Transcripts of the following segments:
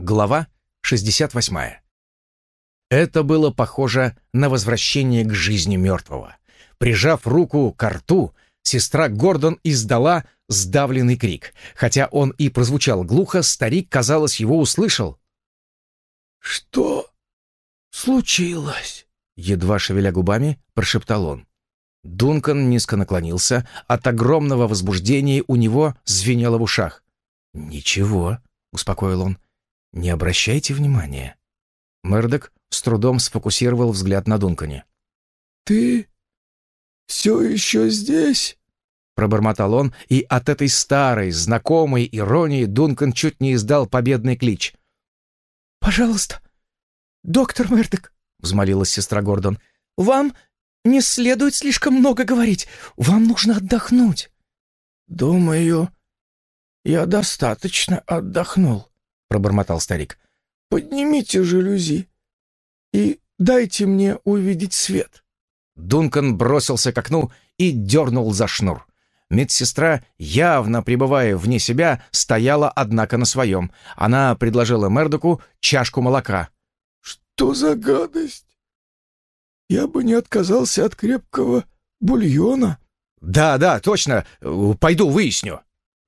Глава 68. Это было похоже на возвращение к жизни мертвого. Прижав руку к рту, сестра Гордон издала сдавленный крик. Хотя он и прозвучал глухо, старик, казалось, его услышал. «Что случилось?» Едва шевеля губами, прошептал он. Дункан низко наклонился. От огромного возбуждения у него звенело в ушах. «Ничего», — успокоил он, — «не обращайте внимания». Мэрдок с трудом сфокусировал взгляд на Дункане. «Ты все еще здесь?» Пробормотал он, и от этой старой, знакомой иронии Дункан чуть не издал победный клич. «Пожалуйста, доктор Мэрдок», — взмолилась сестра Гордон, — «вам не следует слишком много говорить. Вам нужно отдохнуть». «Думаю, я достаточно отдохнул», — пробормотал старик. «Поднимите жалюзи и дайте мне увидеть свет». Дункан бросился к окну и дернул за шнур. Медсестра, явно пребывая вне себя, стояла, однако, на своем. Она предложила Мердоку чашку молока. «Что за гадость? Я бы не отказался от крепкого бульона». «Да, да, точно. Пойду выясню».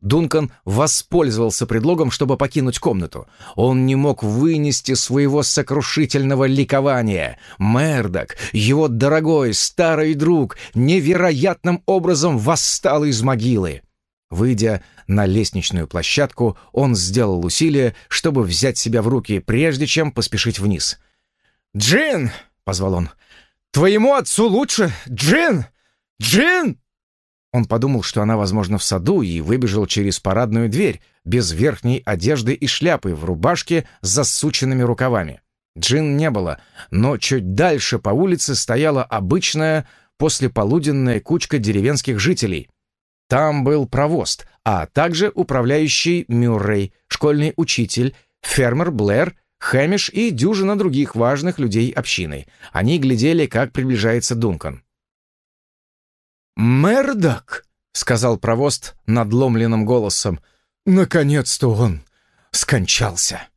Дункан воспользовался предлогом, чтобы покинуть комнату. Он не мог вынести своего сокрушительного ликования. Мердок, его дорогой старый друг, невероятным образом восстал из могилы. Выйдя на лестничную площадку, он сделал усилие, чтобы взять себя в руки, прежде чем поспешить вниз. «Джин!» — позвал он. «Твоему отцу лучше! Джин! Джин!» Он подумал, что она, возможно, в саду, и выбежал через парадную дверь, без верхней одежды и шляпы, в рубашке с засученными рукавами. Джин не было, но чуть дальше по улице стояла обычная послеполуденная кучка деревенских жителей. Там был провост, а также управляющий Мюррей, школьный учитель, фермер Блэр, Хэмиш и дюжина других важных людей общины. Они глядели, как приближается Дункан. «Мердок!» — сказал провост надломленным голосом. «Наконец-то он скончался!»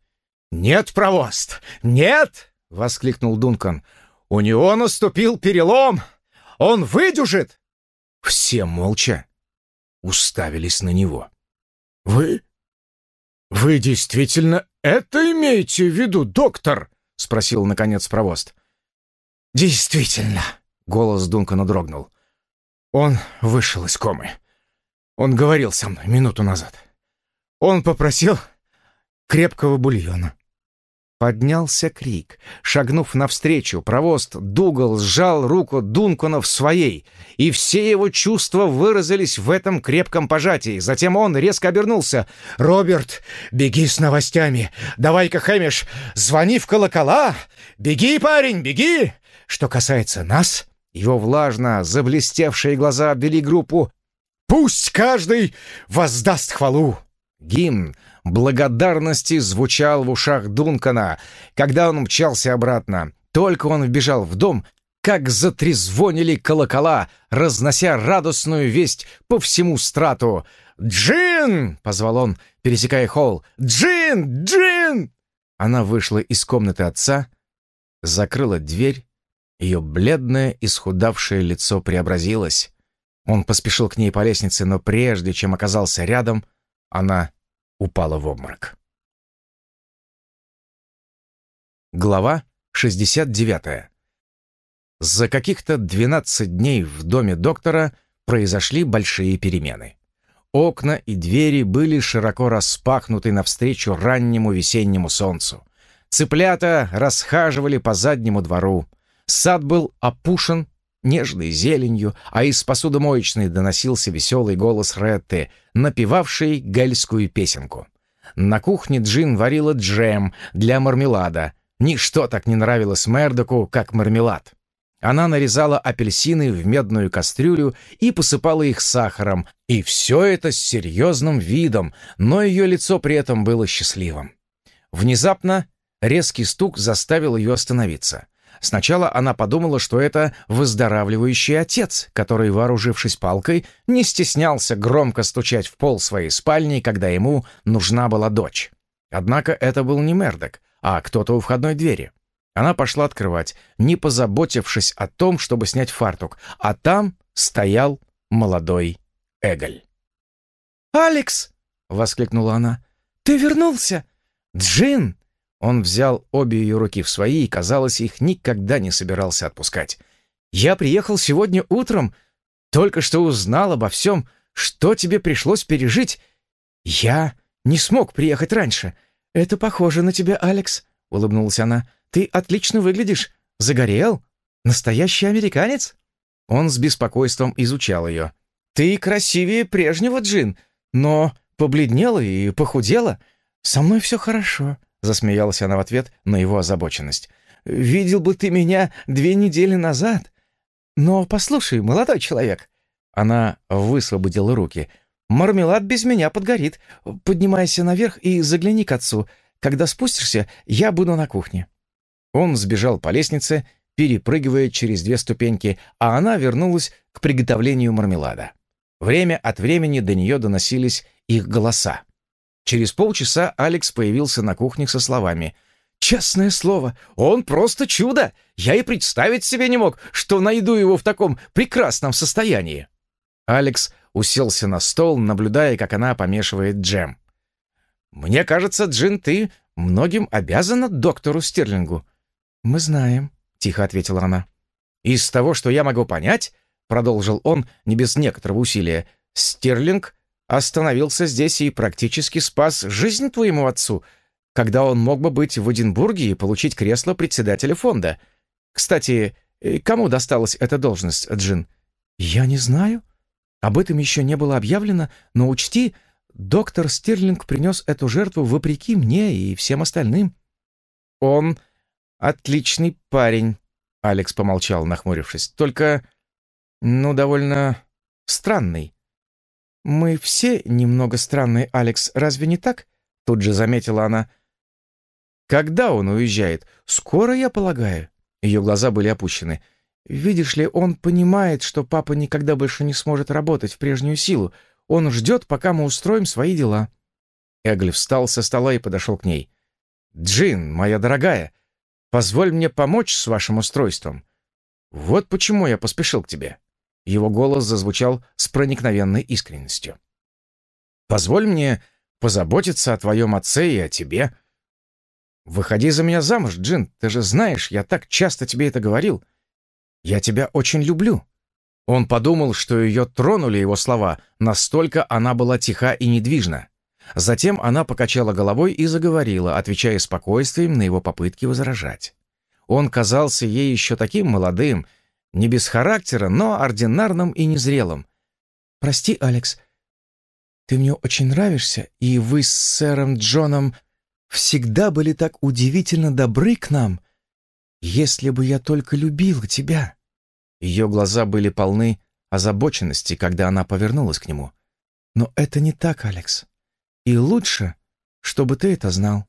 «Нет, провост! Нет!» — воскликнул Дункан. «У него наступил перелом! Он выдюжит!» Все молча уставились на него. «Вы... вы действительно это имеете в виду, доктор?» — спросил, наконец, провост. «Действительно!» — голос Дункана дрогнул. Он вышел из комы. Он говорил со мной минуту назад. Он попросил крепкого бульона. Поднялся крик. Шагнув навстречу, провост Дугал сжал руку Дункана в своей, и все его чувства выразились в этом крепком пожатии. Затем он резко обернулся. «Роберт, беги с новостями! Давай-ка, Хэмиш, звони в колокола! Беги, парень, беги! Что касается нас, его влажно заблестевшие глаза обвели группу. «Пусть каждый воздаст хвалу!» Гимн благодарности звучал в ушах Дункана, когда он мчался обратно. Только он вбежал в дом, как затрезвонили колокола, разнося радостную весть по всему страту. «Джин!» — позвал он, пересекая холл. «Джин! Джин!» Она вышла из комнаты отца, закрыла дверь ее бледное, исхудавшее лицо преобразилось. Он поспешил к ней по лестнице, но прежде чем оказался рядом, она упала в обморок. Глава 69. За каких-то 12 дней в доме доктора произошли большие перемены. Окна и двери были широко распахнуты навстречу раннему весеннему солнцу. Цыплята расхаживали по заднему двору. Сад был опушен нежной зеленью, а из посудомоечной доносился веселый голос Ретты, напевавшей гельскую песенку. На кухне Джин варила джем для мармелада. Ничто так не нравилось Мердоку, как мармелад. Она нарезала апельсины в медную кастрюлю и посыпала их сахаром, и все это с серьезным видом, но ее лицо при этом было счастливым. Внезапно резкий стук заставил ее остановиться. Сначала она подумала, что это выздоравливающий отец, который, вооружившись палкой, не стеснялся громко стучать в пол своей спальни, когда ему нужна была дочь. Однако это был не Мердок, а кто-то у входной двери. Она пошла открывать, не позаботившись о том, чтобы снять фартук, а там стоял молодой Эголь. «Алекс!» — воскликнула она. «Ты вернулся!» «Джин!» Он взял обе ее руки в свои и, казалось, их никогда не собирался отпускать. «Я приехал сегодня утром, только что узнал обо всем, что тебе пришлось пережить. Я не смог приехать раньше. Это похоже на тебя, Алекс», — улыбнулась она. «Ты отлично выглядишь. Загорел? Настоящий американец?» Он с беспокойством изучал ее. «Ты красивее прежнего, Джин, но побледнела и похудела. Со мной все хорошо», — засмеялась она в ответ на его озабоченность. «Видел бы ты меня две недели назад. Но послушай, молодой человек». Она высвободила руки. «Мармелад без меня подгорит. Поднимайся наверх и загляни к отцу. Когда спустишься, я буду на кухне». Он сбежал по лестнице, перепрыгивая через две ступеньки, а она вернулась к приготовлению мармелада. Время от времени до нее доносились их голоса. Через полчаса Алекс появился на кухне со словами «Честное слово, он просто чудо! Я и представить себе не мог, что найду его в таком прекрасном состоянии!» Алекс уселся на стол, наблюдая, как она помешивает джем. «Мне кажется, Джин, ты многим обязана доктору Стерлингу». «Мы знаем», — тихо ответила она. «Из того, что я могу понять, — продолжил он, не без некоторого усилия, — Стерлинг остановился здесь и практически спас жизнь твоему отцу, когда он мог бы быть в Эдинбурге и получить кресло председателя фонда. Кстати, э, кому досталась эта должность, Джин? Я не знаю. Об этом еще не было объявлено, но учти, доктор Стерлинг принес эту жертву вопреки мне и всем остальным. Он отличный парень, Алекс помолчал, нахмурившись. Только, ну, довольно странный. «Мы все немного странные, Алекс, разве не так?» Тут же заметила она. «Когда он уезжает? Скоро, я полагаю?» Ее глаза были опущены. «Видишь ли, он понимает, что папа никогда больше не сможет работать в прежнюю силу. Он ждет, пока мы устроим свои дела». Эгль встал со стола и подошел к ней. «Джин, моя дорогая, позволь мне помочь с вашим устройством. Вот почему я поспешил к тебе. Его голос зазвучал с проникновенной искренностью. «Позволь мне позаботиться о твоем отце и о тебе. Выходи за меня замуж, Джин, ты же знаешь, я так часто тебе это говорил. Я тебя очень люблю». Он подумал, что ее тронули его слова, настолько она была тиха и недвижна. Затем она покачала головой и заговорила, отвечая спокойствием на его попытки возражать. Он казался ей еще таким молодым, не без характера, но ординарным и незрелым. «Прости, Алекс, ты мне очень нравишься, и вы с сэром Джоном всегда были так удивительно добры к нам. Если бы я только любила тебя». Ее глаза были полны озабоченности, когда она повернулась к нему. «Но это не так, Алекс. И лучше, чтобы ты это знал.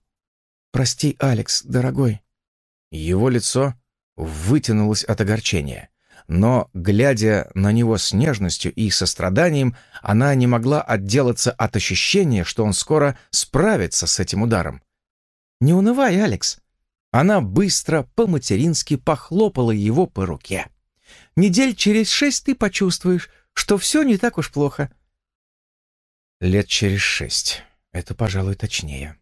Прости, Алекс, дорогой». Его лицо вытянулось от огорчения но, глядя на него с нежностью и состраданием, она не могла отделаться от ощущения, что он скоро справится с этим ударом. «Не унывай, Алекс!» Она быстро по-матерински похлопала его по руке. «Недель через шесть ты почувствуешь, что все не так уж плохо». Лет через шесть. Это, пожалуй, точнее.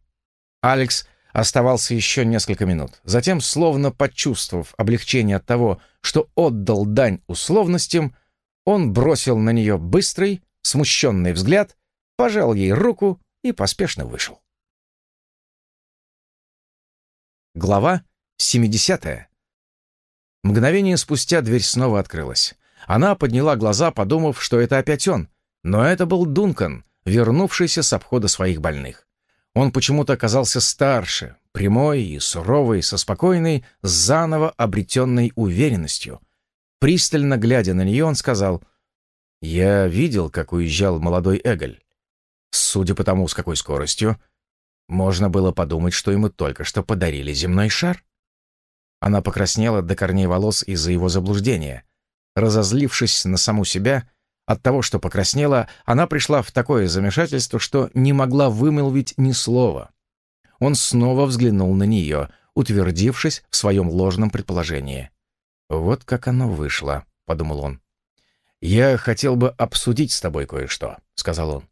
Алекс Оставался еще несколько минут. Затем, словно почувствовав облегчение от того, что отдал дань условностям, он бросил на нее быстрый, смущенный взгляд, пожал ей руку и поспешно вышел. Глава 70. Мгновение спустя дверь снова открылась. Она подняла глаза, подумав, что это опять он, но это был Дункан, вернувшийся с обхода своих больных. Он почему-то оказался старше, прямой и суровый, со спокойной, заново обретенной уверенностью. Пристально глядя на нее, он сказал, «Я видел, как уезжал молодой Эголь. Судя по тому, с какой скоростью, можно было подумать, что ему только что подарили земной шар». Она покраснела до корней волос из-за его заблуждения. Разозлившись на саму себя, от того, что покраснела, она пришла в такое замешательство, что не могла вымолвить ни слова. он снова взглянул на нее, утвердившись в своем ложном предположении. «Вот как оно вышло», — подумал он. «Я хотел бы обсудить с тобой кое-что», — сказал он.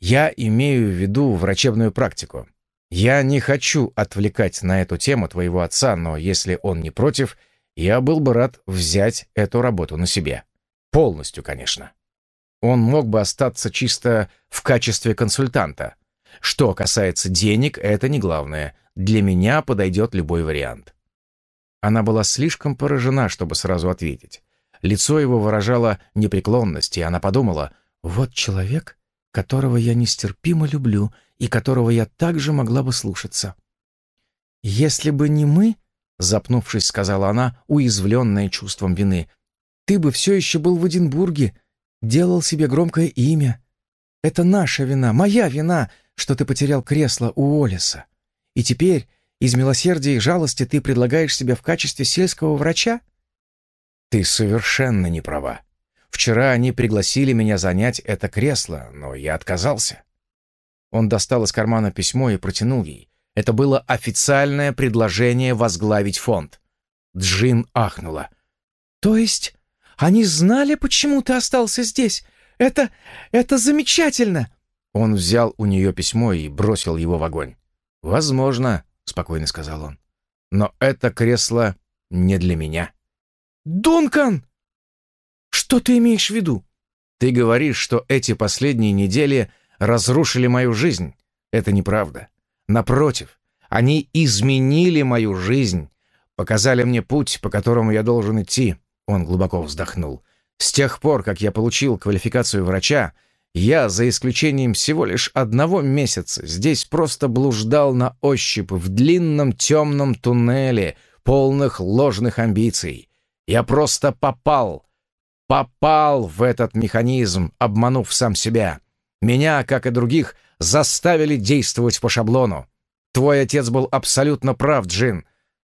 «Я имею в виду врачебную практику. Я не хочу отвлекать на эту тему твоего отца, но если он не против, я был бы рад взять эту работу на себе. Полностью, конечно. Он мог бы остаться чисто в качестве консультанта. Что касается денег, это не главное. Для меня подойдет любой вариант». Она была слишком поражена, чтобы сразу ответить. Лицо его выражало непреклонность, и она подумала, «Вот человек, которого я нестерпимо люблю и которого я также могла бы слушаться». «Если бы не мы, — запнувшись, сказала она, уязвленная чувством вины, — ты бы все еще был в Эдинбурге, делал себе громкое имя. Это наша вина, моя вина, что ты потерял кресло у Олиса. И теперь из милосердия и жалости ты предлагаешь себя в качестве сельского врача? Ты совершенно не права. Вчера они пригласили меня занять это кресло, но я отказался. Он достал из кармана письмо и протянул ей. Это было официальное предложение возглавить фонд. Джин ахнула. «То есть они знали, почему ты остался здесь? Это... это замечательно!» Он взял у нее письмо и бросил его в огонь. «Возможно», — спокойно сказал он. «Но это кресло не для меня». «Дункан!» «Что ты имеешь в виду?» «Ты говоришь, что эти последние недели разрушили мою жизнь. Это неправда. Напротив, они изменили мою жизнь, показали мне путь, по которому я должен идти». Он глубоко вздохнул. «С тех пор, как я получил квалификацию врача, я, за исключением всего лишь одного месяца, здесь просто блуждал на ощупь в длинном темном туннеле, полных ложных амбиций. Я просто попал, попал в этот механизм, обманув сам себя. Меня, как и других, заставили действовать по шаблону. Твой отец был абсолютно прав, Джин.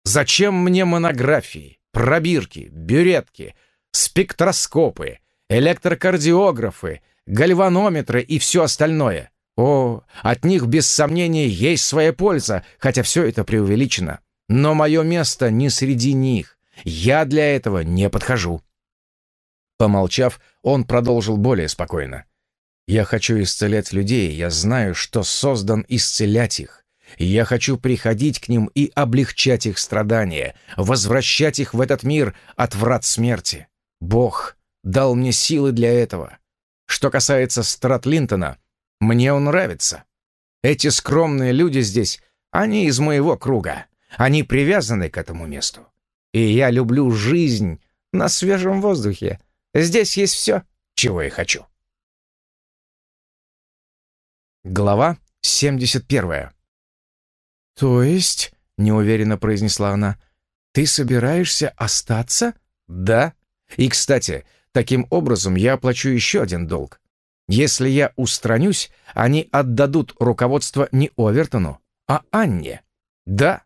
Зачем мне монографии, пробирки, бюретки, спектроскопы, электрокардиографы, гальванометры и все остальное. О, от них без сомнения есть своя польза, хотя все это преувеличено. Но мое место не среди них. Я для этого не подхожу. Помолчав, он продолжил более спокойно. «Я хочу исцелять людей, я знаю, что создан исцелять их. Я хочу приходить к ним и облегчать их страдания, возвращать их в этот мир от врат смерти. Бог дал мне силы для этого. Что касается Стратлинтона, мне он нравится. Эти скромные люди здесь, они из моего круга. Они привязаны к этому месту. И я люблю жизнь на свежем воздухе. Здесь есть все, чего я хочу. Глава 71. «То есть, — неуверенно произнесла она, — ты собираешься остаться?» «Да. И, кстати, Таким образом, я оплачу еще один долг. Если я устранюсь, они отдадут руководство не Овертону, а Анне. Да,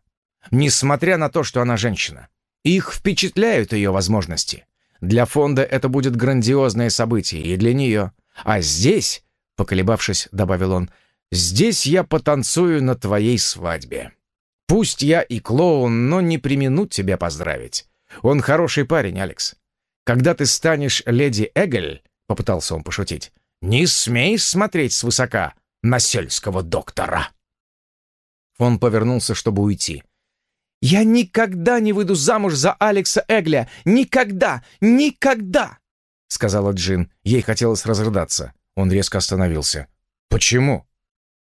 несмотря на то, что она женщина. Их впечатляют ее возможности. Для фонда это будет грандиозное событие и для нее. А здесь, поколебавшись, добавил он, здесь я потанцую на твоей свадьбе. Пусть я и клоун, но не применут тебя поздравить. Он хороший парень, Алекс. Когда ты станешь леди Эгель, — попытался он пошутить, — не смей смотреть свысока на сельского доктора. Он повернулся, чтобы уйти. «Я никогда не выйду замуж за Алекса Эгля! Никогда! Никогда!» — сказала Джин. Ей хотелось разрыдаться. Он резко остановился. «Почему?»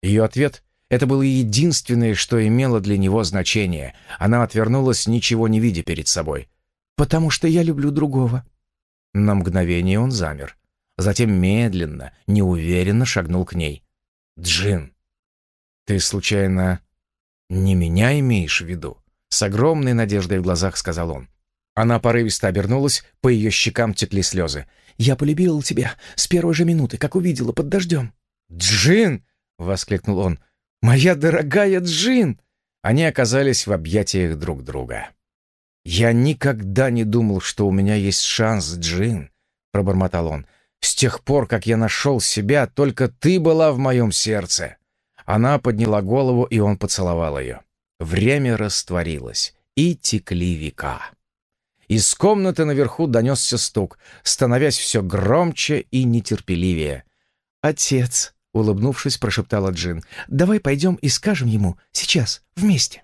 Ее ответ — это было единственное, что имело для него значение. Она отвернулась, ничего не видя перед собой потому что я люблю другого». На мгновение он замер. Затем медленно, неуверенно шагнул к ней. «Джин, ты случайно не меня имеешь в виду?» С огромной надеждой в глазах сказал он. Она порывисто обернулась, по ее щекам текли слезы. «Я полюбила тебя с первой же минуты, как увидела под дождем». «Джин!» — воскликнул он. «Моя дорогая Джин!» Они оказались в объятиях друг друга. «Я никогда не думал, что у меня есть шанс, Джин», — пробормотал он. «С тех пор, как я нашел себя, только ты была в моем сердце. Она подняла голову, и он поцеловал ее. Время растворилось, и текли века. Из комнаты наверху донесся стук, становясь все громче и нетерпеливее. «Отец», — улыбнувшись, прошептала Джин, — «давай пойдем и скажем ему сейчас, вместе».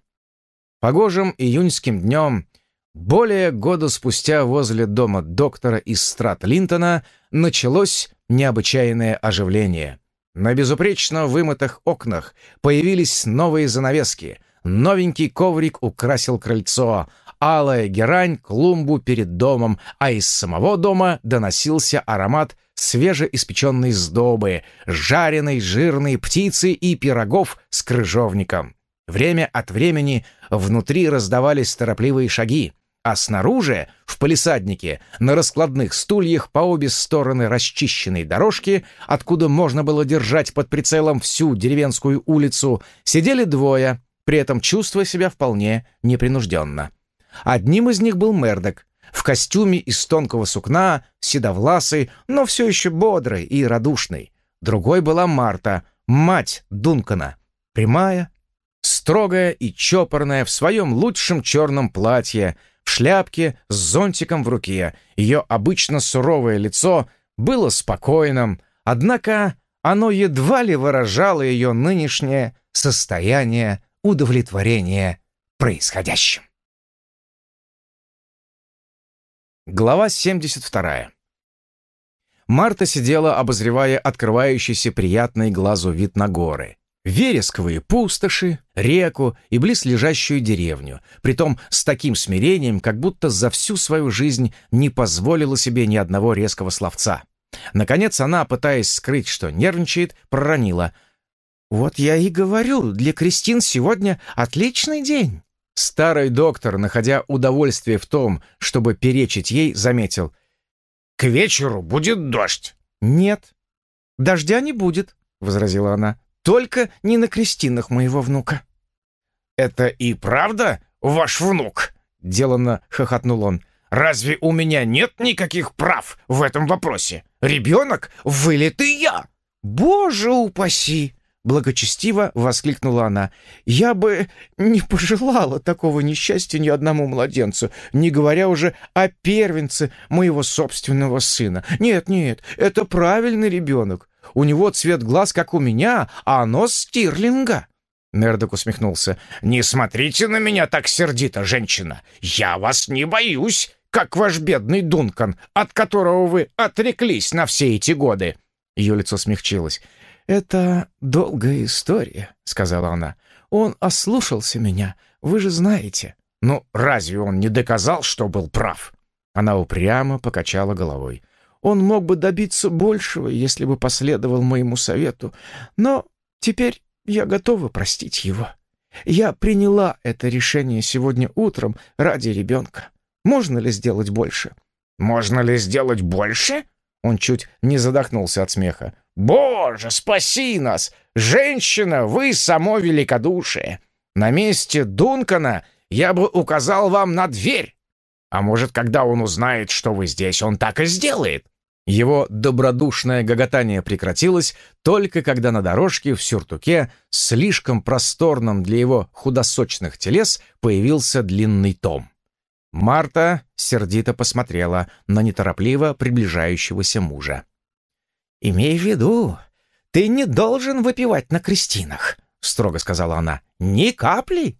Погожим июньским днем, более года спустя возле дома доктора из страт Линтона, началось необычайное оживление. На безупречно вымытых окнах появились новые занавески, новенький коврик украсил крыльцо, алая герань клумбу перед домом, а из самого дома доносился аромат свежеиспеченной сдобы, жареной жирной птицы и пирогов с крыжовником. Время от времени внутри раздавались торопливые шаги, а снаружи, в палисаднике, на раскладных стульях по обе стороны расчищенной дорожки, откуда можно было держать под прицелом всю деревенскую улицу, сидели двое, при этом чувствуя себя вполне непринужденно. Одним из них был Мердок, в костюме из тонкого сукна, седовласый, но все еще бодрый и радушный. Другой была Марта, мать Дункана, прямая, строгая и чопорная в своем лучшем черном платье, в шляпке с зонтиком в руке. Ее обычно суровое лицо было спокойным, однако оно едва ли выражало ее нынешнее состояние удовлетворения происходящим. Глава 72. Марта сидела, обозревая открывающийся приятный глазу вид на горы вересковые пустоши, реку и близлежащую деревню, притом с таким смирением, как будто за всю свою жизнь не позволила себе ни одного резкого словца. Наконец она, пытаясь скрыть, что нервничает, проронила. «Вот я и говорю, для Кристин сегодня отличный день». Старый доктор, находя удовольствие в том, чтобы перечить ей, заметил. «К вечеру будет дождь». «Нет, дождя не будет», — возразила она. Только не на крестинах моего внука». «Это и правда ваш внук?» — деланно хохотнул он. «Разве у меня нет никаких прав в этом вопросе? Ребенок — вылитый я!» «Боже упаси!» — благочестиво воскликнула она. «Я бы не пожелала такого несчастья ни одному младенцу, не говоря уже о первенце моего собственного сына. Нет, нет, это правильный ребенок. У него цвет глаз, как у меня, а нос стирлинга». Мердок усмехнулся. «Не смотрите на меня так сердито, женщина. Я вас не боюсь, как ваш бедный Дункан, от которого вы отреклись на все эти годы». Ее лицо смягчилось. «Это долгая история», — сказала она. «Он ослушался меня, вы же знаете». «Ну, разве он не доказал, что был прав?» Она упрямо покачала головой. Он мог бы добиться большего, если бы последовал моему совету. Но теперь я готова простить его. Я приняла это решение сегодня утром ради ребенка. Можно ли сделать больше? Можно ли сделать больше? Он чуть не задохнулся от смеха. «Боже, спаси нас! Женщина, вы само великодушие! На месте Дункана я бы указал вам на дверь. А может, когда он узнает, что вы здесь, он так и сделает. Его добродушное гоготание прекратилось только когда на дорожке в сюртуке, слишком просторном для его худосочных телес, появился длинный том. Марта сердито посмотрела на неторопливо приближающегося мужа. «Имей в виду, ты не должен выпивать на крестинах», — строго сказала она. «Ни капли!»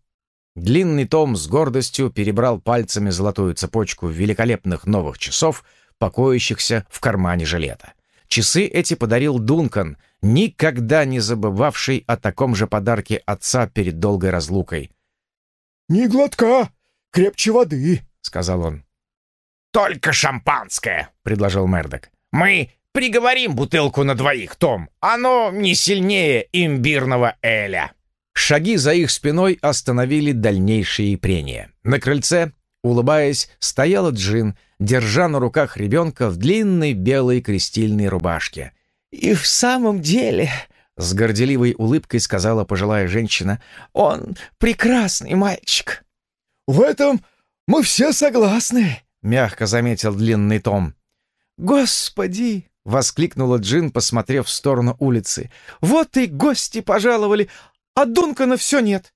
Длинный том с гордостью перебрал пальцами золотую цепочку великолепных новых часов — покоящихся в кармане жилета. Часы эти подарил Дункан, никогда не забывавший о таком же подарке отца перед долгой разлукой. «Ни глотка, крепче воды», — сказал он. «Только шампанское», — предложил Мердок. «Мы приговорим бутылку на двоих, Том. Оно не сильнее имбирного эля». Шаги за их спиной остановили дальнейшие прения. На крыльце, улыбаясь, стояла Джин — держа на руках ребенка в длинной белой крестильной рубашке. «И в самом деле...» — с горделивой улыбкой сказала пожилая женщина. «Он прекрасный мальчик». «В этом мы все согласны», — мягко заметил длинный Том. «Господи!» — воскликнула Джин, посмотрев в сторону улицы. «Вот и гости пожаловали, а Дункана все нет!»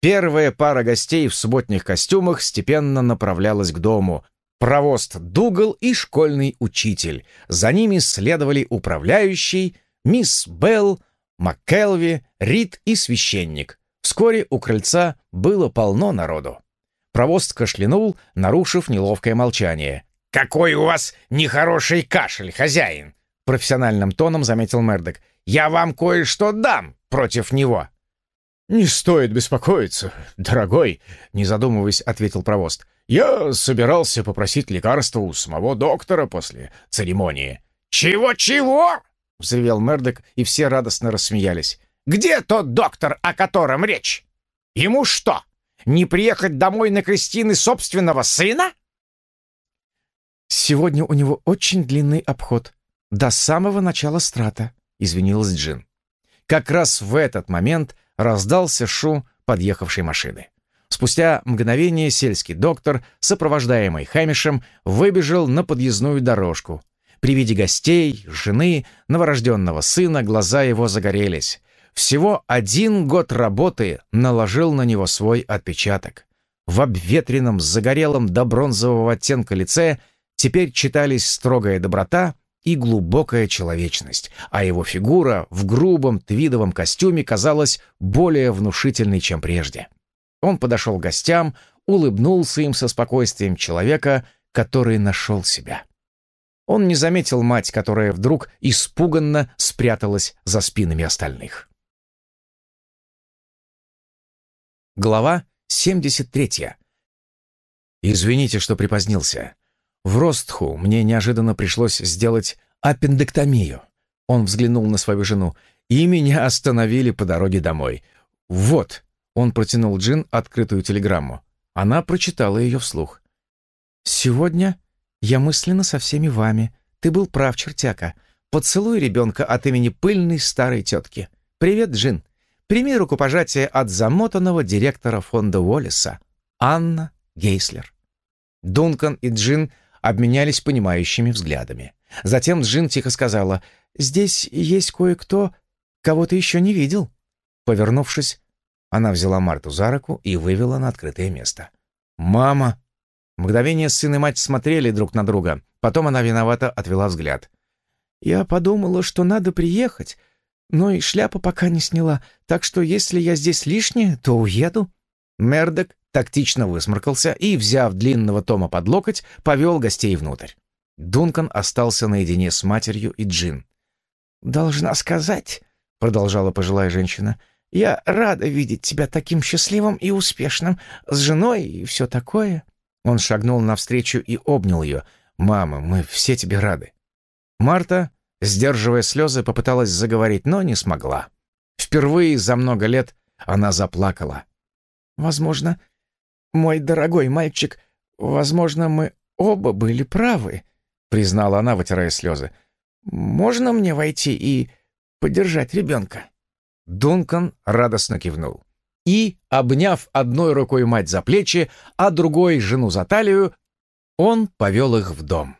Первая пара гостей в субботних костюмах степенно направлялась к дому. Провост Дугал и школьный учитель. За ними следовали управляющий, мисс Белл, МакКелви, Рид и священник. Вскоре у крыльца было полно народу. Провост кашлянул, нарушив неловкое молчание. «Какой у вас нехороший кашель, хозяин!» Профессиональным тоном заметил Мердок. «Я вам кое-что дам против него!» «Не стоит беспокоиться, дорогой», — не задумываясь, ответил провост. «Я собирался попросить лекарства у самого доктора после церемонии». «Чего-чего?» — взревел Мердок, и все радостно рассмеялись. «Где тот доктор, о котором речь? Ему что, не приехать домой на крестины собственного сына?» «Сегодня у него очень длинный обход. До самого начала страта», — извинилась Джин. Как раз в этот момент раздался шум подъехавшей машины. Спустя мгновение сельский доктор, сопровождаемый Хэмишем, выбежал на подъездную дорожку. При виде гостей, жены, новорожденного сына глаза его загорелись. Всего один год работы наложил на него свой отпечаток. В обветренном, загорелом до бронзового оттенка лице теперь читались строгая доброта и глубокая человечность, а его фигура в грубом твидовом костюме казалась более внушительной, чем прежде. Он подошел к гостям, улыбнулся им со спокойствием человека, который нашел себя. Он не заметил мать, которая вдруг испуганно спряталась за спинами остальных. Глава 73. «Извините, что припозднился. В Ростху мне неожиданно пришлось сделать аппендэктомию. Он взглянул на свою жену. И меня остановили по дороге домой. Вот. Он протянул Джин открытую телеграмму. Она прочитала ее вслух. «Сегодня я мысленно со всеми вами. Ты был прав, чертяка. Поцелуй ребенка от имени пыльной старой тетки. Привет, Джин. Прими рукопожатие от замотанного директора фонда Уоллеса. Анна Гейслер». Дункан и Джин обменялись понимающими взглядами. Затем Джин тихо сказала, «Здесь есть кое-кто, кого ты еще не видел». Повернувшись, она взяла Марту за руку и вывела на открытое место. «Мама!» Мгновение сын и мать смотрели друг на друга. Потом она виновато отвела взгляд. «Я подумала, что надо приехать, но и шляпу пока не сняла, так что если я здесь лишняя, то уеду». Мердок тактично высморкался и, взяв длинного Тома под локоть, повел гостей внутрь. Дункан остался наедине с матерью и Джин. «Должна сказать», — продолжала пожилая женщина, — «я рада видеть тебя таким счастливым и успешным, с женой и все такое». Он шагнул навстречу и обнял ее. «Мама, мы все тебе рады». Марта, сдерживая слезы, попыталась заговорить, но не смогла. Впервые за много лет она заплакала. «Возможно, мой дорогой мальчик, возможно, мы оба были правы», признала она, вытирая слезы. «Можно мне войти и подержать ребенка?» Дункан радостно кивнул. И, обняв одной рукой мать за плечи, а другой жену за талию, он повел их в дом.